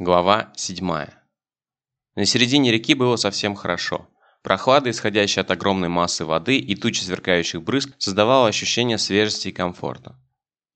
Глава 7. На середине реки было совсем хорошо. Прохлада, исходящая от огромной массы воды и тучи сверкающих брызг, создавала ощущение свежести и комфорта.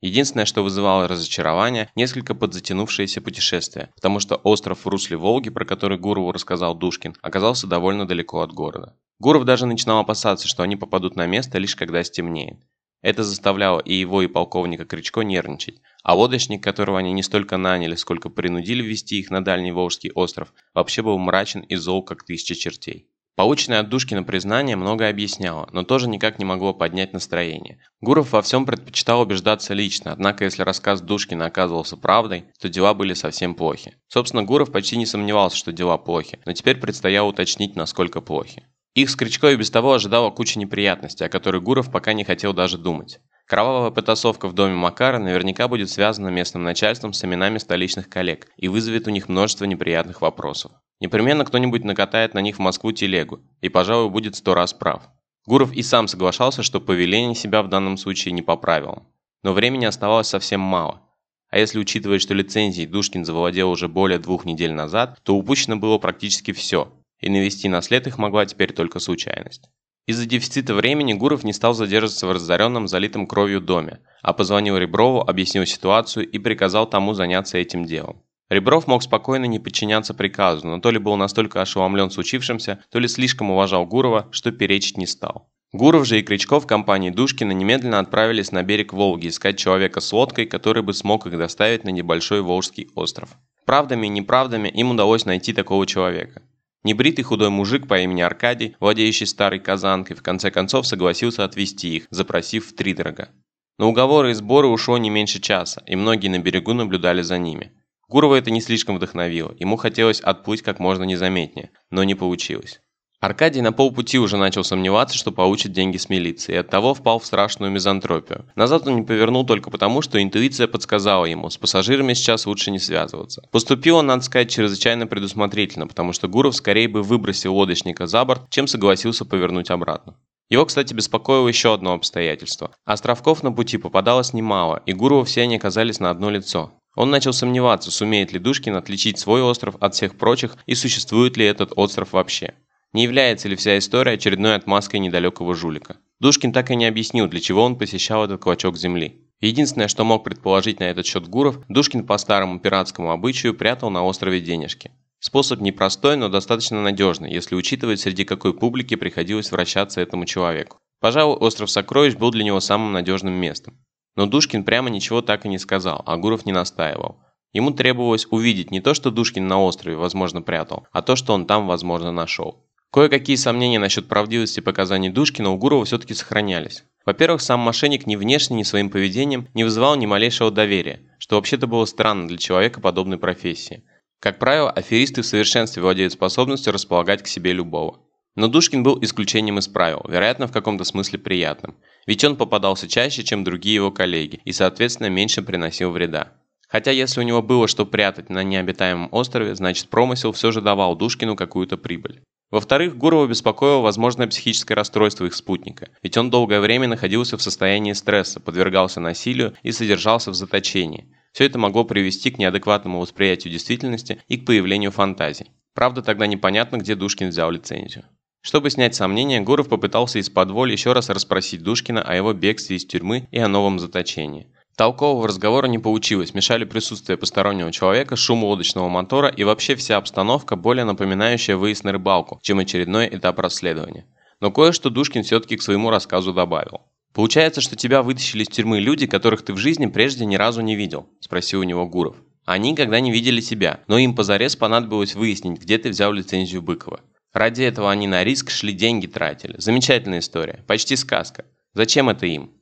Единственное, что вызывало разочарование, несколько подзатянувшееся путешествие, потому что остров в русле Волги, про который Гурову рассказал Душкин, оказался довольно далеко от города. Гуров даже начинал опасаться, что они попадут на место лишь когда стемнеет. Это заставляло и его, и полковника Кричко нервничать, а лодочник, которого они не столько наняли, сколько принудили вести их на дальний Волжский остров, вообще был мрачен и зол, как тысяча чертей. Полученное от Душкина признание многое объясняло, но тоже никак не могло поднять настроение. Гуров во всем предпочитал убеждаться лично, однако если рассказ Душкина оказывался правдой, то дела были совсем плохи. Собственно, Гуров почти не сомневался, что дела плохи, но теперь предстояло уточнить, насколько плохи. Их с Кричко и без того ожидала куча неприятностей, о которых Гуров пока не хотел даже думать. Кровавая потасовка в доме Макара наверняка будет связана местным начальством с именами столичных коллег и вызовет у них множество неприятных вопросов. Непременно кто-нибудь накатает на них в Москву телегу и, пожалуй, будет сто раз прав. Гуров и сам соглашался, что повеление себя в данном случае не поправило. Но времени оставалось совсем мало. А если учитывать, что лицензией Душкин завладел уже более двух недель назад, то упущено было практически все, и навести на след их могла теперь только случайность. Из-за дефицита времени Гуров не стал задерживаться в разоренном, залитом кровью доме, а позвонил Реброву, объяснил ситуацию и приказал тому заняться этим делом. Ребров мог спокойно не подчиняться приказу, но то ли был настолько ошеломлен случившимся, то ли слишком уважал Гурова, что перечить не стал. Гуров же и Кричков в компании Душкина немедленно отправились на берег Волги искать человека с лодкой, который бы смог их доставить на небольшой Волжский остров. Правдами и неправдами им удалось найти такого человека. Небритый худой мужик по имени Аркадий, владеющий старой казанкой, в конце концов согласился отвезти их, запросив втридорога. На уговоры и сборы ушло не меньше часа, и многие на берегу наблюдали за ними. Гурова это не слишком вдохновило, ему хотелось отплыть как можно незаметнее, но не получилось. Аркадий на полпути уже начал сомневаться, что получит деньги с милиции, и оттого впал в страшную мизантропию. Назад он не повернул только потому, что интуиция подсказала ему, с пассажирами сейчас лучше не связываться. Поступил он, надо сказать, чрезвычайно предусмотрительно, потому что Гуров скорее бы выбросил лодочника за борт, чем согласился повернуть обратно. Его, кстати, беспокоило еще одно обстоятельство. Островков на пути попадалось немало, и Гурову все они оказались на одно лицо. Он начал сомневаться, сумеет ли Душкин отличить свой остров от всех прочих и существует ли этот остров вообще. Не является ли вся история очередной отмазкой недалекого жулика? Душкин так и не объяснил, для чего он посещал этот клочок земли. Единственное, что мог предположить на этот счет Гуров, Душкин по старому пиратскому обычаю прятал на острове денежки. Способ непростой, но достаточно надежный, если учитывать, среди какой публики приходилось вращаться этому человеку. Пожалуй, остров Сокровищ был для него самым надежным местом. Но Душкин прямо ничего так и не сказал, а Гуров не настаивал. Ему требовалось увидеть не то, что Душкин на острове, возможно, прятал, а то, что он там, возможно, нашел. Кое-какие сомнения насчет правдивости показаний Душкина у Гурова все-таки сохранялись. Во-первых, сам мошенник ни внешне, ни своим поведением не вызывал ни малейшего доверия, что вообще-то было странно для человека подобной профессии. Как правило, аферисты в совершенстве владеют способностью располагать к себе любого. Но Душкин был исключением из правил, вероятно, в каком-то смысле приятным. Ведь он попадался чаще, чем другие его коллеги, и, соответственно, меньше приносил вреда. Хотя если у него было что прятать на необитаемом острове, значит промысел все же давал Душкину какую-то прибыль. Во-вторых, Гурова беспокоило возможное психическое расстройство их спутника, ведь он долгое время находился в состоянии стресса, подвергался насилию и содержался в заточении. Все это могло привести к неадекватному восприятию действительности и к появлению фантазий. Правда, тогда непонятно, где Душкин взял лицензию. Чтобы снять сомнения, Гуров попытался из-под воли еще раз расспросить Душкина о его бегстве из тюрьмы и о новом заточении. Толкового разговора не получилось, мешали присутствие постороннего человека, шум лодочного мотора и вообще вся обстановка, более напоминающая выезд на рыбалку, чем очередной этап расследования. Но кое-что Душкин все-таки к своему рассказу добавил. «Получается, что тебя вытащили из тюрьмы люди, которых ты в жизни прежде ни разу не видел?» – спросил у него Гуров. «Они никогда не видели тебя, но им позарез понадобилось выяснить, где ты взял лицензию Быкова. Ради этого они на риск шли деньги тратили. Замечательная история, почти сказка. Зачем это им?»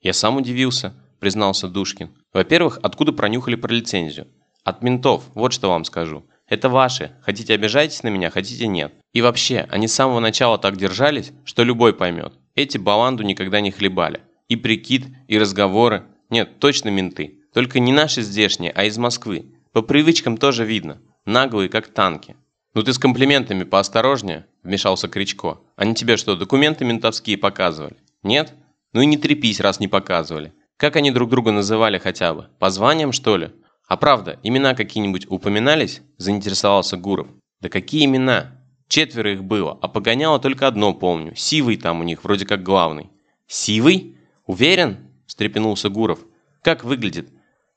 Я сам удивился признался Душкин. «Во-первых, откуда пронюхали про лицензию? От ментов, вот что вам скажу. Это ваши. Хотите обижайтесь на меня, хотите нет. И вообще, они с самого начала так держались, что любой поймет. Эти баланду никогда не хлебали. И прикид, и разговоры. Нет, точно менты. Только не наши здешние, а из Москвы. По привычкам тоже видно. Наглые, как танки. «Ну ты с комплиментами поосторожнее», – вмешался Кричко. «Они тебе что, документы ментовские показывали? Нет? Ну и не трепись, раз не показывали. Как они друг друга называли хотя бы? По званиям, что ли? «А правда, имена какие-нибудь упоминались?» – заинтересовался Гуров. «Да какие имена? Четверо их было, а погоняло только одно помню. Сивый там у них, вроде как главный». «Сивый? Уверен?» – встрепенулся Гуров. «Как выглядит?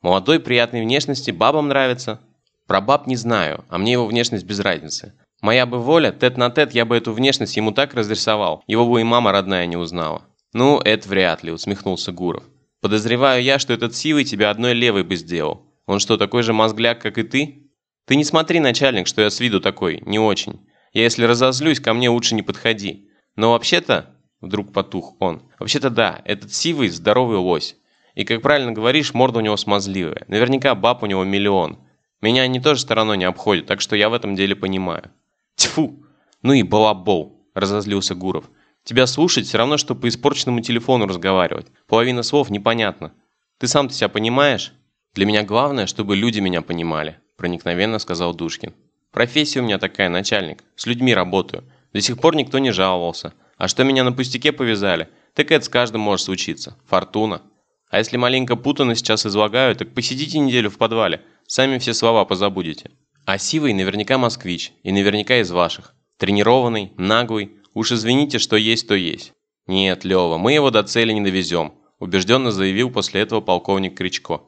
Молодой, приятной внешности, бабам нравится?» «Про баб не знаю, а мне его внешность без разницы. Моя бы воля, тет на тет, я бы эту внешность ему так разрисовал, его бы и мама родная не узнала». «Ну, это вряд ли», – усмехнулся Гуров. «Подозреваю я, что этот Сивый тебя одной левой бы сделал. Он что, такой же мозгляк, как и ты? Ты не смотри, начальник, что я с виду такой, не очень. Я если разозлюсь, ко мне лучше не подходи. Но вообще-то, вдруг потух он, вообще-то да, этот сивый здоровый лось. И, как правильно говоришь, морда у него смазливая. Наверняка баб у него миллион. Меня они тоже стороной не обходят, так что я в этом деле понимаю. Тьфу! Ну и балабол, разозлился Гуров. Тебя слушать все равно, что по испорченному телефону разговаривать. Половина слов непонятно. Ты сам-то себя понимаешь? «Для меня главное, чтобы люди меня понимали», – проникновенно сказал Душкин. «Профессия у меня такая, начальник. С людьми работаю. До сих пор никто не жаловался. А что меня на пустяке повязали, так это с каждым может случиться. Фортуна. А если маленько путано сейчас излагаю, так посидите неделю в подвале. Сами все слова позабудете. А Сивый наверняка москвич. И наверняка из ваших. Тренированный, наглый. Уж извините, что есть, то есть. Нет, Лева, мы его до цели не довезем. Убежденно заявил после этого полковник Кричко.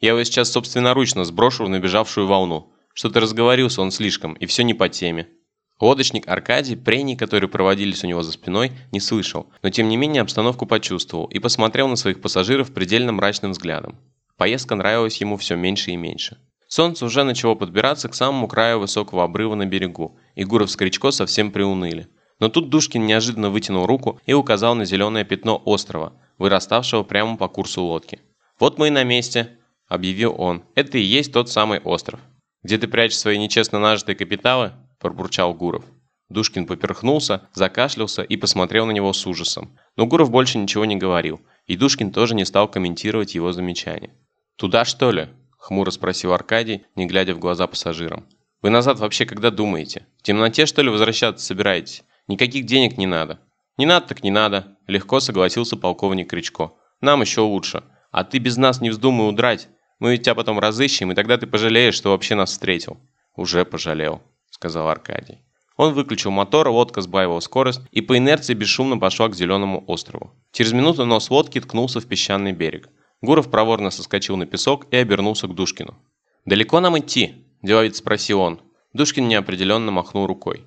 Я его сейчас собственноручно сброшу в набежавшую волну. Что-то разговорился он слишком, и все не по теме. Лодочник Аркадий прений, которые проводились у него за спиной, не слышал, но тем не менее обстановку почувствовал и посмотрел на своих пассажиров предельно мрачным взглядом. Поездка нравилась ему все меньше и меньше. Солнце уже начало подбираться к самому краю высокого обрыва на берегу, и Гуров с Кричко совсем приуныли. Но тут Душкин неожиданно вытянул руку и указал на зеленое пятно острова, выраставшего прямо по курсу лодки. «Вот мы и на месте», объявил он. «Это и есть тот самый остров». «Где ты прячешь свои нечестно нажитые капиталы?» – пробурчал Гуров. Душкин поперхнулся, закашлялся и посмотрел на него с ужасом. Но Гуров больше ничего не говорил, и Душкин тоже не стал комментировать его замечание. «Туда, что ли?» – хмуро спросил Аркадий, не глядя в глаза пассажирам. «Вы назад вообще когда думаете? В темноте, что ли, возвращаться собираетесь? Никаких денег не надо». «Не надо так не надо», – легко согласился полковник Кричко. «Нам еще лучше. А ты без нас не вздумай удрать. Мы ведь тебя потом разыщем, и тогда ты пожалеешь, что вообще нас встретил». «Уже пожалел», — сказал Аркадий. Он выключил мотор, лодка сбавила скорость и по инерции бесшумно пошла к зеленому острову. Через минуту нос лодки ткнулся в песчаный берег. Гуров проворно соскочил на песок и обернулся к Душкину. «Далеко нам идти?» – деловито спросил он. Душкин неопределенно махнул рукой.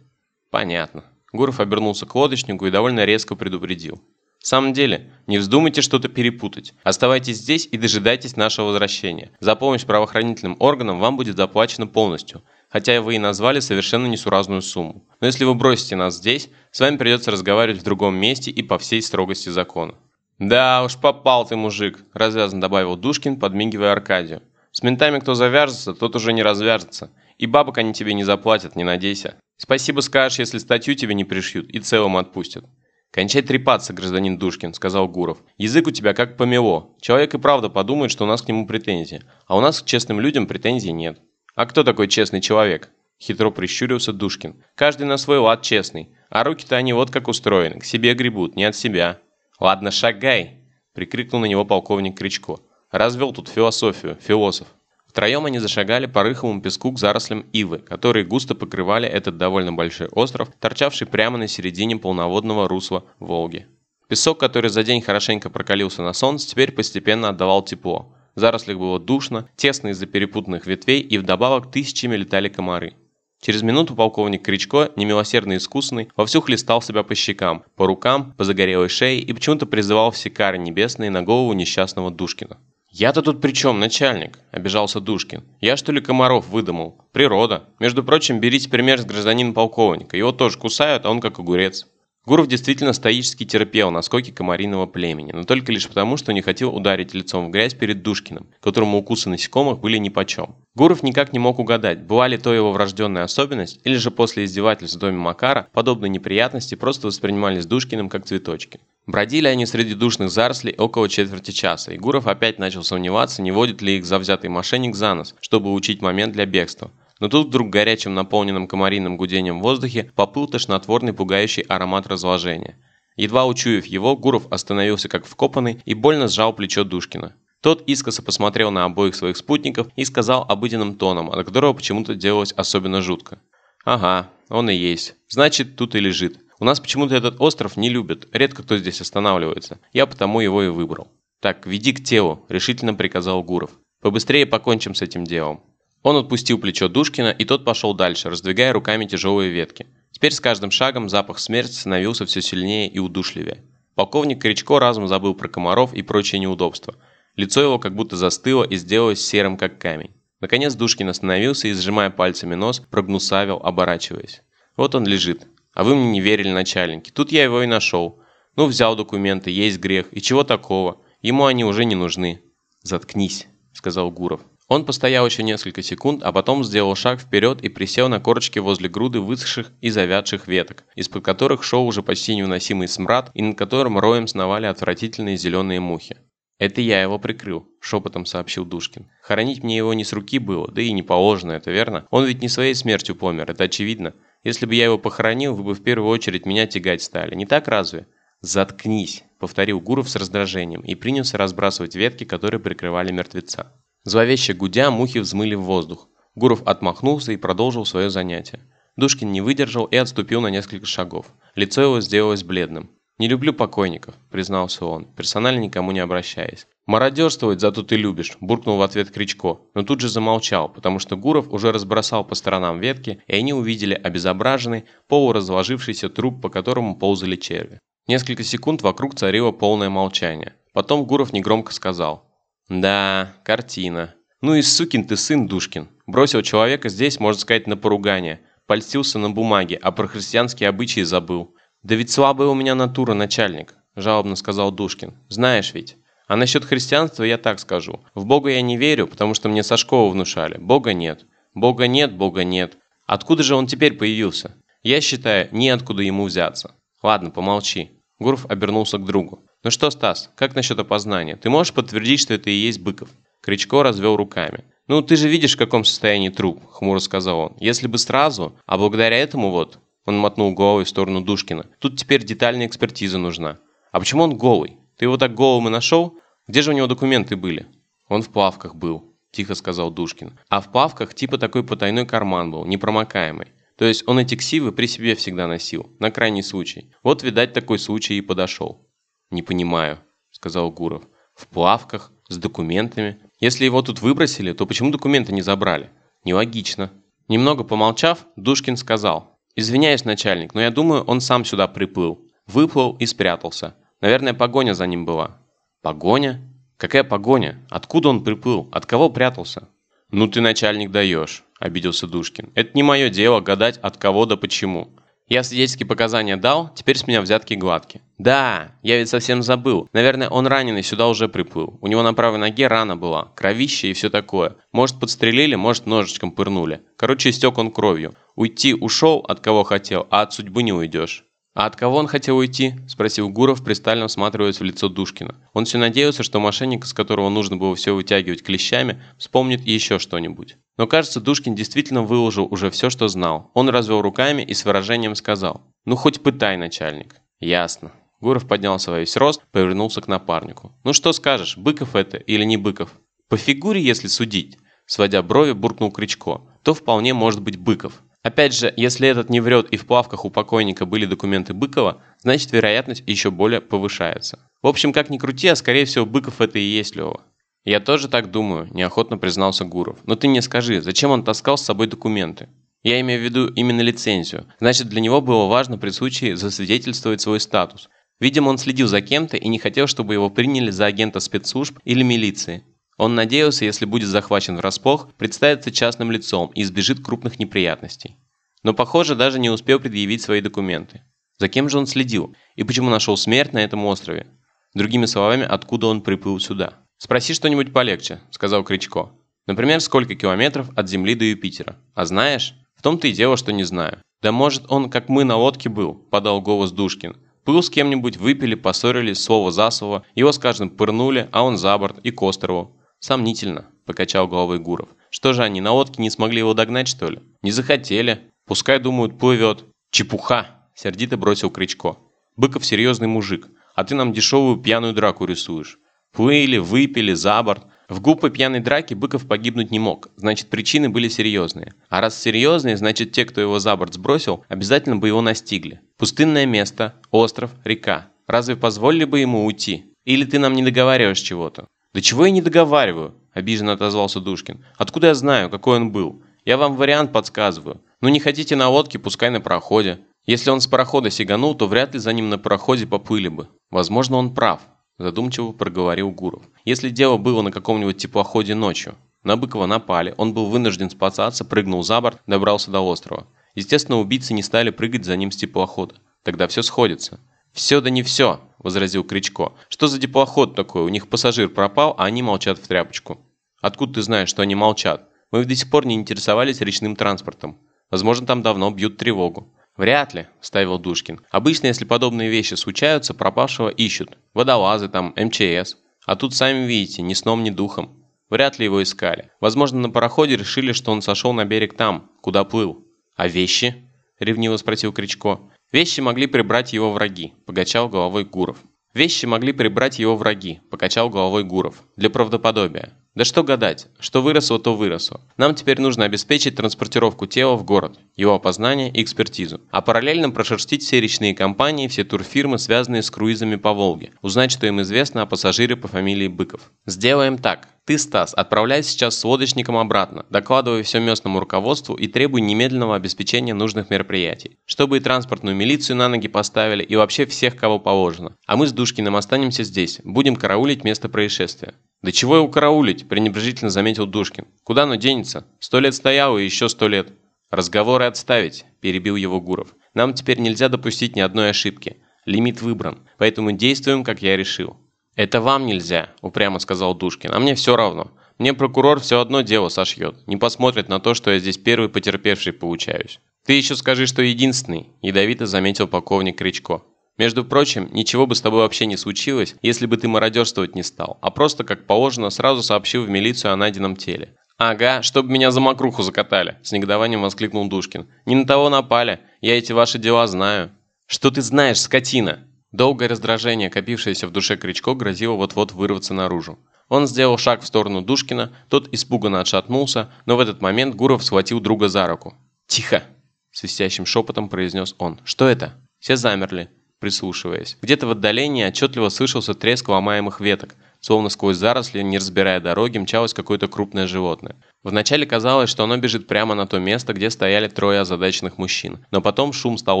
«Понятно». Гуров обернулся к лодочнику и довольно резко предупредил. В самом деле, не вздумайте что-то перепутать. Оставайтесь здесь и дожидайтесь нашего возвращения. За помощь правоохранительным органам вам будет заплачено полностью, хотя вы и назвали совершенно несуразную сумму. Но если вы бросите нас здесь, с вами придется разговаривать в другом месте и по всей строгости закона. «Да уж, попал ты, мужик», – развязно добавил Душкин, подмигивая Аркадию. «С ментами кто завяжется, тот уже не развяжется. И бабок они тебе не заплатят, не надейся. Спасибо скажешь, если статью тебе не пришьют и целым отпустят». «Кончай трепаться, гражданин Душкин», – сказал Гуров. «Язык у тебя как помело. Человек и правда подумает, что у нас к нему претензии. А у нас к честным людям претензий нет». «А кто такой честный человек?» – хитро прищурился Душкин. «Каждый на свой лад честный. А руки-то они вот как устроены. К себе гребут, не от себя». «Ладно, шагай!» – прикрикнул на него полковник Кричко. «Развел тут философию, философ». Втроем они зашагали по рыхлому песку к зарослям ивы, которые густо покрывали этот довольно большой остров, торчавший прямо на середине полноводного русла Волги. Песок, который за день хорошенько прокалился на солнце, теперь постепенно отдавал тепло. В зарослях было душно, тесно из-за перепутанных ветвей и вдобавок тысячами летали комары. Через минуту полковник Кричко, немилосердно искусный, вовсю хлестал себя по щекам, по рукам, по загорелой шее и почему-то призывал все кары небесные на голову несчастного Душкина. «Я-то тут при чем, начальник?» – обижался Душкин. «Я что ли комаров выдумал? Природа. Между прочим, берите пример с гражданина полковника. Его тоже кусают, а он как огурец». Гуров действительно стоически терпел наскоки комариного племени, но только лишь потому, что не хотел ударить лицом в грязь перед Душкиным, которому укусы насекомых были нипочем. Гуров никак не мог угадать, была ли то его врожденная особенность, или же после издевательств в доме Макара подобные неприятности просто воспринимались Душкиным как цветочки. Бродили они среди душных зарослей около четверти часа, и Гуров опять начал сомневаться, не водит ли их завзятый мошенник за нос, чтобы учить момент для бегства. Но тут вдруг горячим наполненным комариным гудением в воздухе поплыл тошнотворный пугающий аромат разложения. Едва учуяв его, Гуров остановился как вкопанный и больно сжал плечо Душкина. Тот искоса посмотрел на обоих своих спутников и сказал обыденным тоном, от которого почему-то делалось особенно жутко. «Ага, он и есть. Значит, тут и лежит. У нас почему-то этот остров не любят, редко кто здесь останавливается. Я потому его и выбрал». «Так, веди к телу», – решительно приказал Гуров. «Побыстрее покончим с этим делом». Он отпустил плечо Душкина, и тот пошел дальше, раздвигая руками тяжелые ветки. Теперь с каждым шагом запах смерти становился все сильнее и удушливее. Полковник Кричко разом забыл про комаров и прочие неудобства. Лицо его как будто застыло и сделалось серым, как камень. Наконец Душкин остановился и, сжимая пальцами нос, прогнусавил, оборачиваясь. «Вот он лежит. А вы мне не верили, начальники. Тут я его и нашел. Ну, взял документы, есть грех. И чего такого? Ему они уже не нужны». «Заткнись», — сказал Гуров. Он постоял еще несколько секунд, а потом сделал шаг вперед и присел на корочки возле груды высохших и завядших веток, из-под которых шел уже почти невыносимый смрад и над которым роем сновали отвратительные зеленые мухи. «Это я его прикрыл», – шепотом сообщил Душкин. «Хоронить мне его не с руки было, да и не положено, это верно? Он ведь не своей смертью помер, это очевидно. Если бы я его похоронил, вы бы в первую очередь меня тягать стали, не так разве?» «Заткнись», – повторил Гуров с раздражением и принялся разбрасывать ветки, которые прикрывали мертвеца. Зловеще гудя, мухи взмыли в воздух. Гуров отмахнулся и продолжил свое занятие. Душкин не выдержал и отступил на несколько шагов. Лицо его сделалось бледным. «Не люблю покойников», – признался он, персонально никому не обращаясь. «Мародерствовать зато ты любишь», – буркнул в ответ Кричко, но тут же замолчал, потому что Гуров уже разбросал по сторонам ветки, и они увидели обезображенный, полуразложившийся труп, по которому ползали черви. Несколько секунд вокруг царило полное молчание. Потом Гуров негромко сказал да, картина. Ну и сукин ты сын, Душкин. Бросил человека здесь, можно сказать, на поругание. Польстился на бумаге, а про христианские обычаи забыл. Да ведь слабая у меня натура, начальник, жалобно сказал Душкин. Знаешь ведь. А насчет христианства я так скажу. В Бога я не верю, потому что мне со школы внушали. Бога нет. Бога нет, Бога нет. Откуда же он теперь появился? Я считаю, неоткуда ему взяться. Ладно, помолчи. Гуров обернулся к другу. «Ну что, Стас, как насчет опознания? Ты можешь подтвердить, что это и есть Быков?» Кричко развел руками. «Ну, ты же видишь, в каком состоянии труп», — хмуро сказал он. «Если бы сразу, а благодаря этому вот...» Он мотнул головой в сторону Душкина. «Тут теперь детальная экспертиза нужна». «А почему он голый? Ты его так голым и нашел? Где же у него документы были?» «Он в плавках был», – тихо сказал Душкин. «А в плавках типа такой потайной карман был, непромокаемый. То есть он эти ксивы при себе всегда носил, на крайний случай. Вот, видать, такой случай и подошел». «Не понимаю», – сказал Гуров. «В плавках, с документами. Если его тут выбросили, то почему документы не забрали? Нелогично». Немного помолчав, Душкин сказал. «Извиняюсь, начальник, но я думаю, он сам сюда приплыл. Выплыл и спрятался. Наверное, погоня за ним была». «Погоня? Какая погоня? Откуда он приплыл? От кого прятался?» «Ну ты, начальник, даешь», – обиделся Душкин. «Это не мое дело гадать, от кого да почему. Я свидетельские показания дал, теперь с меня взятки гладкие. Да, я ведь совсем забыл. Наверное, он раненый сюда уже приплыл. У него на правой ноге рана была, кровище и все такое. Может, подстрелили, может, ножичком пырнули. Короче, истек он кровью. Уйти ушел, от кого хотел, а от судьбы не уйдешь. «А от кого он хотел уйти?» – спросил Гуров, пристально всматриваясь в лицо Душкина. Он все надеялся, что мошенник, с которого нужно было все вытягивать клещами, вспомнит еще что-нибудь. Но кажется, Душкин действительно выложил уже все, что знал. Он развел руками и с выражением сказал «Ну хоть пытай, начальник». «Ясно». Гуров поднялся во весь рост, повернулся к напарнику. «Ну что скажешь, Быков это или не Быков?» «По фигуре, если судить», – сводя брови, буркнул Кричко, – «то вполне может быть Быков». Опять же, если этот не врет и в плавках у покойника были документы Быкова, значит вероятность еще более повышается. В общем, как ни крути, а скорее всего Быков это и есть Лева. Я тоже так думаю, неохотно признался Гуров. Но ты мне скажи, зачем он таскал с собой документы? Я имею в виду именно лицензию. Значит, для него было важно при случае засвидетельствовать свой статус. Видимо, он следил за кем-то и не хотел, чтобы его приняли за агента спецслужб или милиции. Он надеялся, если будет захвачен врасплох, представиться частным лицом и избежит крупных неприятностей. Но, похоже, даже не успел предъявить свои документы. За кем же он следил? И почему нашел смерть на этом острове? Другими словами, откуда он приплыл сюда? «Спроси что-нибудь полегче», – сказал Кричко. «Например, сколько километров от Земли до Юпитера? А знаешь? В том-то и дело, что не знаю». «Да может, он, как мы, на лодке был», – подал голос Душкин. Плыл с кем-нибудь, выпили, поссорились, слово за слово, его, скажем, пырнули, а он за борт и к острову. «Сомнительно», – покачал головой Гуров. «Что же они, на лодке не смогли его догнать, что ли?» «Не захотели. Пускай, думают, плывет». «Чепуха!» – сердито бросил Кричко. «Быков серьезный мужик, а ты нам дешевую пьяную драку рисуешь. Плыли, выпили, за борт. В глупой пьяной драке Быков погибнуть не мог, значит причины были серьезные. А раз серьезные, значит те, кто его за борт сбросил, обязательно бы его настигли. Пустынное место, остров, река. Разве позволили бы ему уйти? Или ты нам не договариваешь чего-то? Да чего я не договариваю? Обиженно отозвался Душкин. Откуда я знаю, какой он был? Я вам вариант подсказываю. Ну не хотите на лодке, пускай на пароходе. Если он с парохода сиганул, то вряд ли за ним на пароходе поплыли бы. Возможно, он прав, задумчиво проговорил Гуров. Если дело было на каком-нибудь теплоходе ночью. На Быкова напали, он был вынужден спасаться, прыгнул за борт, добрался до острова. Естественно, убийцы не стали прыгать за ним с теплохода. Тогда все сходится. «Все да не все», – возразил Кричко. «Что за теплоход такой? У них пассажир пропал, а они молчат в тряпочку». «Откуда ты знаешь, что они молчат? Мы до сих пор не интересовались речным транспортом. Возможно, там давно бьют тревогу». «Вряд ли», – ставил Душкин. «Обычно, если подобные вещи случаются, пропавшего ищут. Водолазы там, МЧС. А тут, сами видите, ни сном, ни духом. Вряд ли его искали. Возможно, на пароходе решили, что он сошел на берег там, куда плыл. А вещи?» – ревниво спросил Кричко. Вещи могли прибрать его враги, покачал головой Гуров. Вещи могли прибрать его враги, покачал головой Гуров. Для правдоподобия. Да что гадать, что выросло, то выросло. Нам теперь нужно обеспечить транспортировку тела в город, его опознание и экспертизу, а параллельно прошерстить все речные компании, все турфирмы, связанные с круизами по Волге, узнать, что им известно о пассажире по фамилии Быков. Сделаем так. Ты, Стас, отправляйся сейчас с лодочником обратно, докладывай все местному руководству и требуй немедленного обеспечения нужных мероприятий, чтобы и транспортную милицию на ноги поставили и вообще всех, кого положено. А мы с Душкиным останемся здесь, будем караулить место происшествия. «Да чего его караулить?» – пренебрежительно заметил Душкин. «Куда оно денется? Сто лет стояло и еще сто лет». «Разговоры отставить», – перебил его Гуров. «Нам теперь нельзя допустить ни одной ошибки. Лимит выбран, поэтому действуем, как я решил». «Это вам нельзя», – упрямо сказал Душкин, – «а мне все равно. Мне прокурор все одно дело сошьет, не посмотрит на то, что я здесь первый потерпевший получаюсь». «Ты еще скажи, что единственный», – ядовито заметил полковник Кричко. «Между прочим, ничего бы с тобой вообще не случилось, если бы ты мародерствовать не стал, а просто, как положено, сразу сообщил в милицию о найденном теле». «Ага, чтобы меня за мокруху закатали», – с негодованием воскликнул Душкин. «Не на того напали, я эти ваши дела знаю». «Что ты знаешь, скотина?» Долгое раздражение, копившееся в душе Кричко, грозило вот-вот вырваться наружу. Он сделал шаг в сторону Душкина, тот испуганно отшатнулся, но в этот момент Гуров схватил друга за руку. «Тихо!» – свистящим шепотом произнес он. «Что это?» Все замерли, прислушиваясь. Где-то в отдалении отчетливо слышался треск ломаемых веток, словно сквозь заросли, не разбирая дороги, мчалось какое-то крупное животное. Вначале казалось, что оно бежит прямо на то место, где стояли трое озадаченных мужчин, но потом шум стал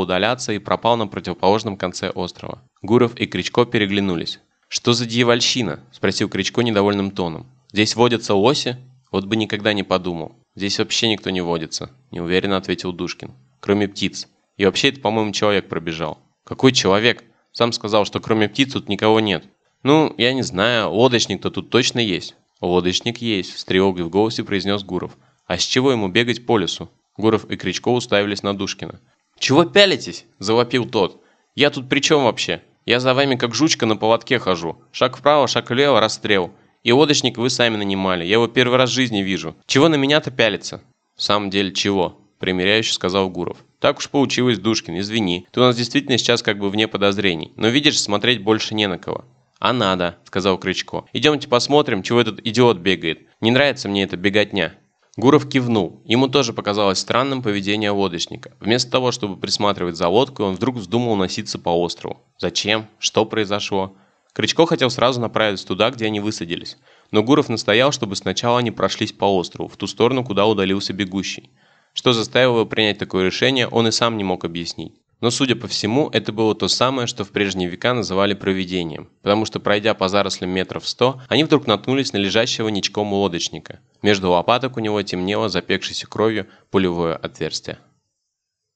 удаляться и пропал на противоположном конце острова. Гуров и Кричко переглянулись. «Что за дьявольщина?» – спросил Кричко недовольным тоном. «Здесь водятся оси?» «Вот бы никогда не подумал. Здесь вообще никто не водится», – неуверенно ответил Душкин. «Кроме птиц. И вообще это, по-моему, человек пробежал». «Какой человек?» «Сам сказал, что кроме птиц тут никого нет». «Ну, я не знаю, лодочник-то тут точно есть». «Лодочник есть», – с тревогой в голосе произнес Гуров. «А с чего ему бегать по лесу?» Гуров и Кричко уставились на Душкина. «Чего пялитесь?» – завопил тот. «Я тут при чем вообще? Я за вами как жучка на поводке хожу. Шаг вправо, шаг влево, расстрел. И лодочник вы сами нанимали. Я его первый раз в жизни вижу. Чего на меня-то пялится?» «В самом деле, чего?» – примиряюще сказал Гуров. «Так уж получилось, Душкин, извини. Ты у нас действительно сейчас как бы вне подозрений. Но видишь, смотреть больше не на кого. «А надо», – сказал Кричко. «Идемте посмотрим, чего этот идиот бегает. Не нравится мне эта беготня». Гуров кивнул. Ему тоже показалось странным поведение лодочника. Вместо того, чтобы присматривать за лодкой, он вдруг вздумал носиться по острову. Зачем? Что произошло? Кричко хотел сразу направиться туда, где они высадились. Но Гуров настоял, чтобы сначала они прошлись по острову, в ту сторону, куда удалился бегущий. Что заставило его принять такое решение, он и сам не мог объяснить. Но, судя по всему, это было то самое, что в прежние века называли провидением, потому что, пройдя по зарослям метров сто, они вдруг наткнулись на лежащего ничком лодочника. Между лопаток у него темнело запекшейся кровью пулевое отверстие.